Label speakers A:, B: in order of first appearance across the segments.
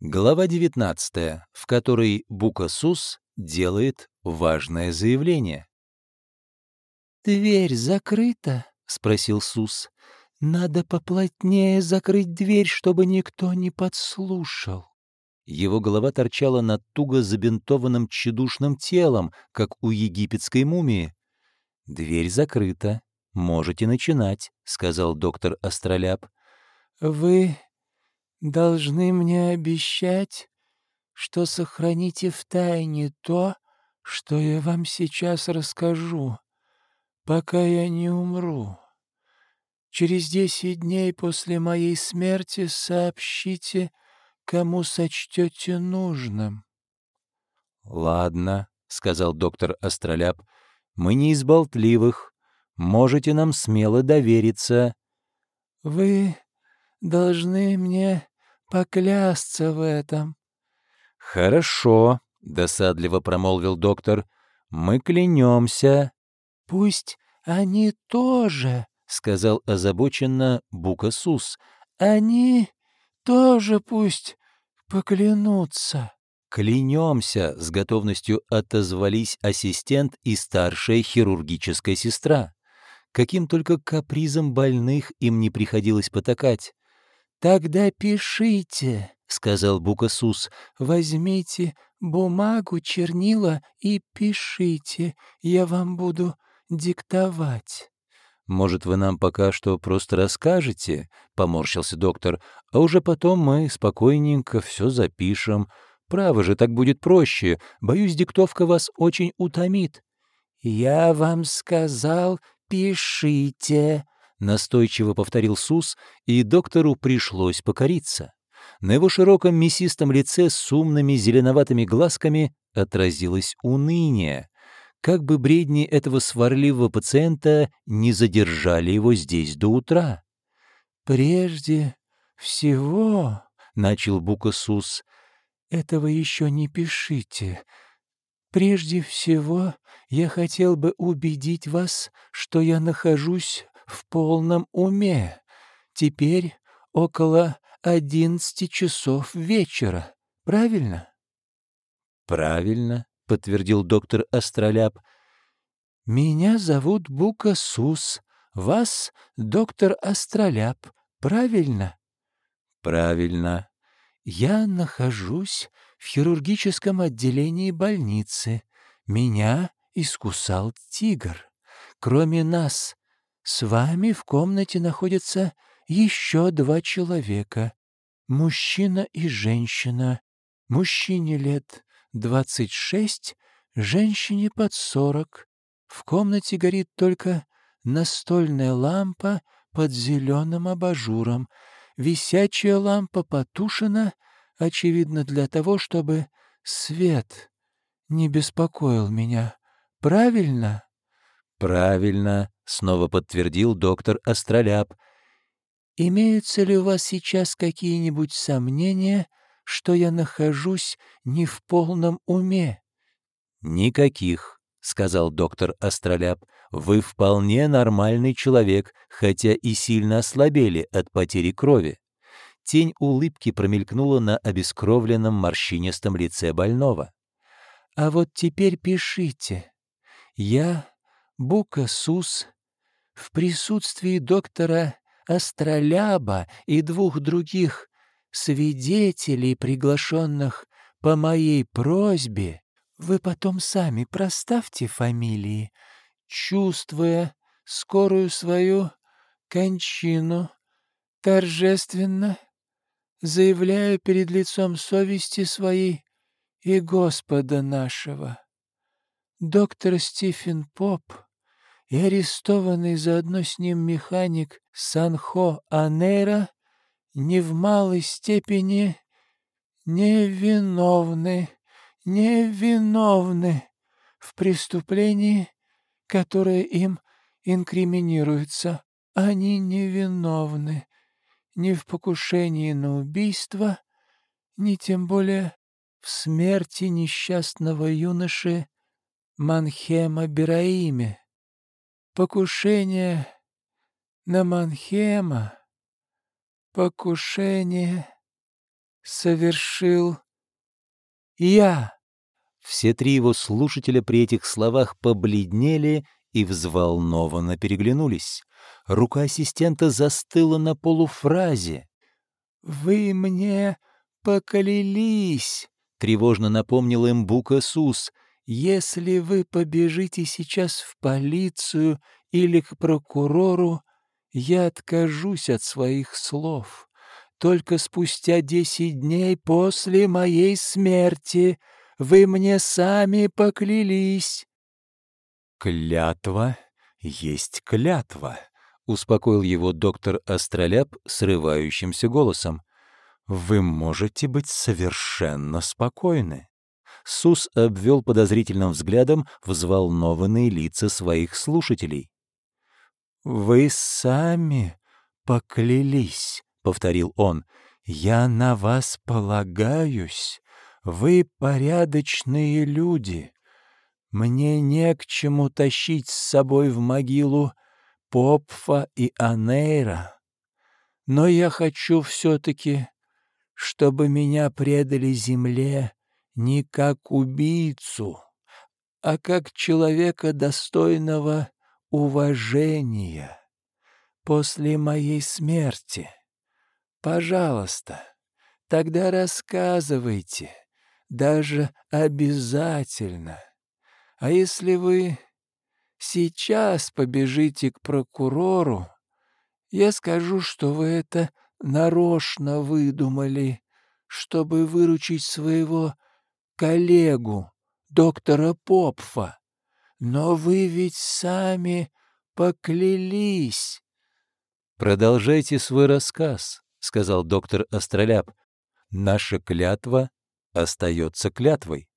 A: Глава 19, в которой Букасус делает важное заявление.
B: «Дверь закрыта?» — спросил Сус. «Надо поплотнее закрыть дверь, чтобы никто не подслушал».
A: Его голова торчала над туго забинтованным тщедушным телом, как у египетской мумии. «Дверь закрыта. Можете начинать», — сказал доктор Астроляб.
B: «Вы должны мне обещать, что сохраните в тайне то, что я вам сейчас расскажу, пока я не умру. Через десять дней после моей смерти сообщите, кому сочтете нужным».
A: «Ладно», — сказал доктор Астроляб, — «мы не из болтливых. Можете нам смело довериться».
B: «Вы должны мне поклясться в этом».
A: «Хорошо», — досадливо промолвил доктор, — «мы клянемся».
B: «Пусть они тоже», — сказал озабоченно Букасус, — «они тоже пусть поклянутся».
A: «Клянемся», — с готовностью отозвались ассистент и старшая хирургическая сестра. Каким только капризом больных им не приходилось потакать.
B: «Тогда пишите», — сказал Букасус. «Возьмите бумагу, чернила и пишите. Я вам буду диктовать».
A: «Может, вы нам пока что просто расскажете?» — поморщился доктор. «А уже потом мы спокойненько все запишем. Право же, так будет проще. Боюсь, диктовка вас очень утомит».
B: «Я вам сказал, пишите», —
A: настойчиво повторил Сус, и доктору пришлось покориться. На его широком мясистом лице с умными зеленоватыми глазками отразилось уныние. Как бы бредни этого сварливого пациента не задержали его здесь до утра.
B: «Прежде всего», — начал Букасус, — «этого еще не пишите. Прежде всего я хотел бы убедить вас, что я нахожусь в полном уме. Теперь около одиннадцати часов вечера. Правильно?
A: Правильно, подтвердил доктор Астроляб.
B: Меня зовут Бука Сус. Вас доктор Астроляб. Правильно?
A: Правильно.
B: Я нахожусь в хирургическом отделении больницы. Меня искусал тигр. Кроме нас с вами в комнате находятся еще два человека. Мужчина и женщина. Мужчине лет двадцать шесть, женщине под сорок. В комнате горит только настольная лампа под зеленым абажуром. Висячая лампа потушена, очевидно, для того, чтобы свет не беспокоил меня. Правильно?
A: Правильно, снова подтвердил доктор Астроляб.
B: «Имеются ли у вас сейчас какие-нибудь сомнения, что я нахожусь не в полном уме?»
A: «Никаких», — сказал доктор Астроляб. «Вы вполне нормальный человек, хотя и сильно ослабели от потери крови». Тень улыбки промелькнула на обескровленном морщинистом лице больного.
B: «А вот теперь пишите. Я, Бука Сус, в присутствии доктора Астроляба и двух других свидетелей, приглашенных по моей просьбе, вы потом сами проставьте фамилии, чувствуя скорую свою кончину, торжественно заявляю перед лицом совести своей и Господа нашего. Доктор Стивен Поп — и арестованный заодно с ним механик Санхо Анера не в малой степени невиновны, невиновны в преступлении, которое им инкриминируется. Они невиновны ни в покушении на убийство, ни тем более в смерти несчастного юноши Манхема Бераиме покушение на Манхема, покушение совершил я».
A: Все три его слушателя при этих словах побледнели и взволнованно переглянулись. Рука ассистента застыла на полуфразе.
B: «Вы мне поклялись», — тревожно напомнил им Бука Сус. «Если вы побежите сейчас в полицию или к прокурору, я откажусь от своих слов. Только спустя десять дней после моей смерти вы мне сами поклялись».
A: «Клятва есть клятва», — успокоил его доктор Астроляб срывающимся голосом. «Вы можете быть совершенно спокойны». Сус обвел подозрительным взглядом взволнованные лица своих слушателей.
B: «Вы сами поклялись», — повторил он. «Я на вас полагаюсь. Вы порядочные люди. Мне не к чему тащить с собой в могилу Попфа и Анейра. Но я хочу все-таки, чтобы меня предали земле не как убийцу, а как человека достойного уважения после моей смерти. Пожалуйста, тогда рассказывайте, даже обязательно. А если вы сейчас побежите к прокурору, я скажу, что вы это нарочно выдумали, чтобы выручить своего коллегу, доктора Попфа. Но вы ведь сами поклялись.
A: «Продолжайте свой рассказ», — сказал доктор Астроляб. «Наша клятва остается клятвой».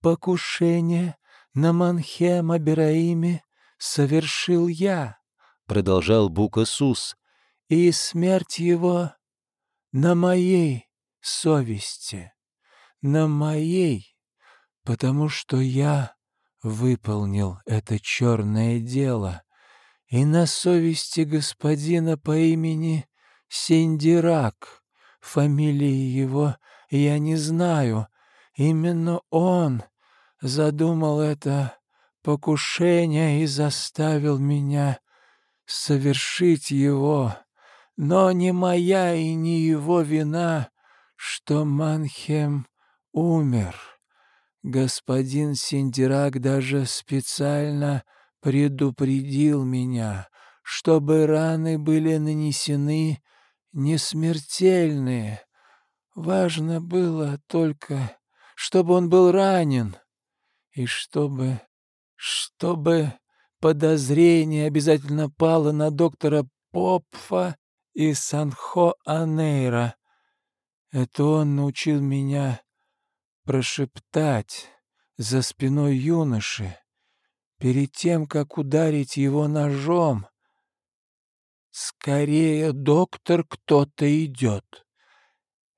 B: «Покушение на Манхема Бераиме совершил я», — продолжал Бука Сус, «и смерть его на моей совести, на моей, потому что я выполнил это черное дело, и на совести господина по имени Синдирак, фамилии его я не знаю, именно он задумал это покушение и заставил меня совершить его. Но не моя и не его вина, что Манхем умер. Господин Синдирак даже специально предупредил меня, чтобы раны были нанесены не смертельные. Важно было только, чтобы он был ранен и чтобы... чтобы подозрение обязательно пало на доктора Попфа и Санхо Анейра. Это он научил меня прошептать за спиной юноши перед тем, как ударить его ножом. «Скорее, доктор, кто-то идет!»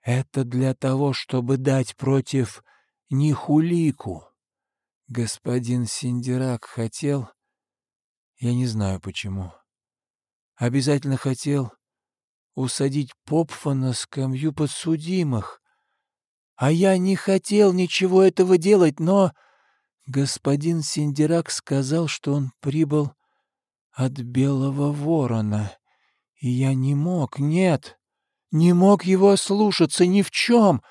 B: Это для того, чтобы дать против них улику. Господин Синдирак хотел... Я не знаю почему. Обязательно хотел усадить Попфа на скамью подсудимых. А я не хотел ничего этого делать, но... Господин Синдирак сказал, что он прибыл от Белого Ворона. И я не мог, нет, не мог его слушаться ни в чем.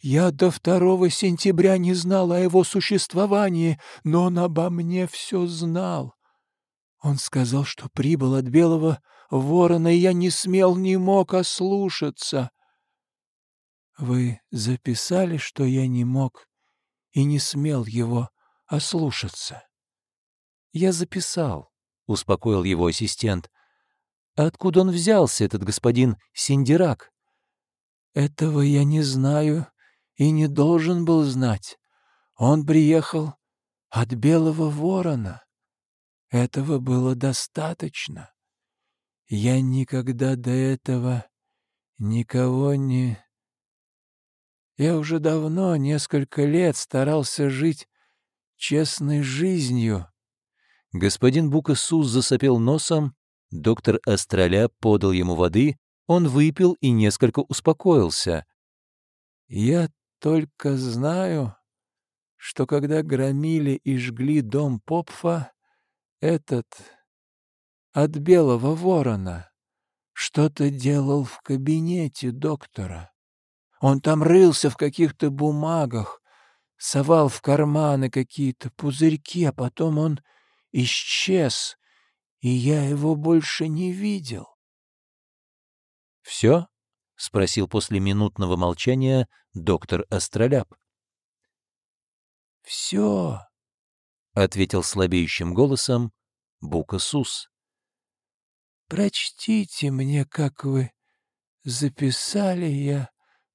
B: Я до второго сентября не знал о его существовании, но он обо мне все знал. Он сказал, что прибыл от белого ворона, и я не смел, не мог ослушаться. Вы записали, что я не мог и не смел его ослушаться?
A: Я записал, — успокоил его ассистент. Откуда он взялся, этот господин Синдирак?
B: Этого я не знаю и не должен был знать. Он приехал от Белого Ворона. Этого было достаточно. Я никогда до этого никого не... Я уже давно, несколько лет, старался жить честной жизнью.
A: Господин Букасус засопел носом, доктор Астраля подал ему воды, он выпил и несколько успокоился.
B: Я только знаю, что когда громили и жгли дом Попфа, этот от белого ворона что-то делал в кабинете доктора. Он там рылся в каких-то бумагах, совал в карманы какие-то пузырьки, а потом он исчез, и я его больше не видел.
A: «Все?» — спросил после минутного молчания доктор Остроляп.
B: «Все», — ответил слабеющим голосом Бука Сус. «Прочтите мне, как вы записали, я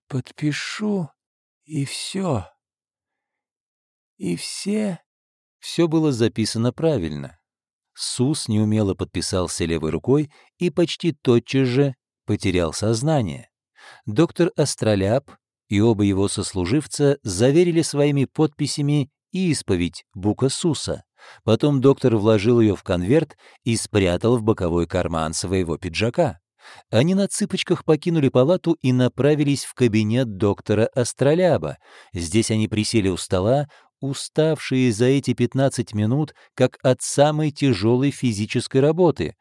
B: подпишу, и все. И все...»
A: Все было записано правильно. Сус неумело подписался левой рукой и почти тотчас же потерял сознание. Доктор Остроляп и оба его сослуживца заверили своими подписями исповедь Бука Суса. Потом доктор вложил ее в конверт и спрятал в боковой карман своего пиджака. Они на цыпочках покинули палату и направились в кабинет доктора Астроляба. Здесь они присели у стола, уставшие за эти 15 минут, как от самой тяжелой физической работы.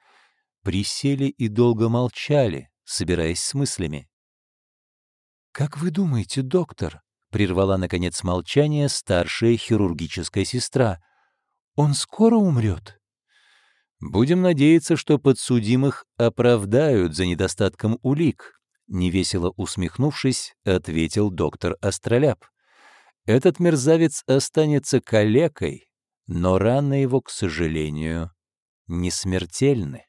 A: Присели и долго молчали, собираясь с мыслями. «Как вы думаете, доктор?» — прервала, наконец, молчание старшая хирургическая сестра. «Он скоро умрет?» «Будем надеяться, что подсудимых оправдают за недостатком улик», — невесело усмехнувшись, ответил доктор Астроляп. «Этот мерзавец останется калекой, но раны его, к сожалению, не смертельны».